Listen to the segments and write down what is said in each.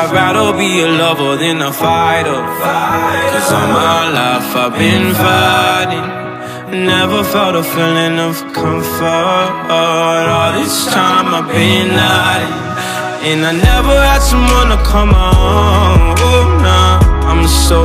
I'd rather be a lover than a fighter. Cause all my life I've been fighting. Never felt a feeling of comfort. All this time I've been hiding. And I never had someone to come on. Oh, nah, I'm so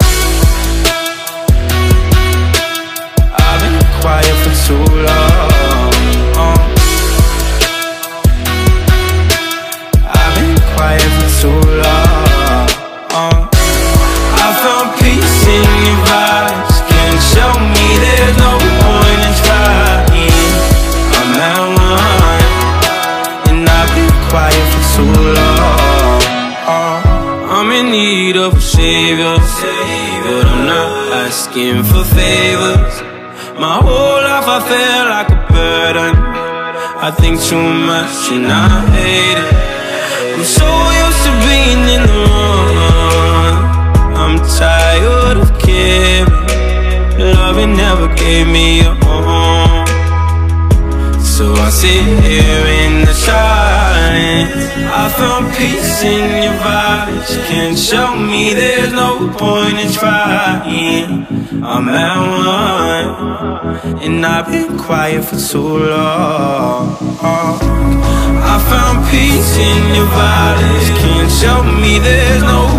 Quiet for too long. Uh, I found peace in your vibes. Can't show me there's no point in trying. I'm at one, and I've been quiet for too long. Uh, I'm in need of a savior, but I'm not asking for favors. My whole life I feel like a burden. I think too much and I hate it. Loving never gave me a home. So I sit here in the silence. I found peace in your vibes. Can't show me there's no point in trying. I'm at one, and I've been quiet for too long. I found peace in your vibes. Can't show me there's no.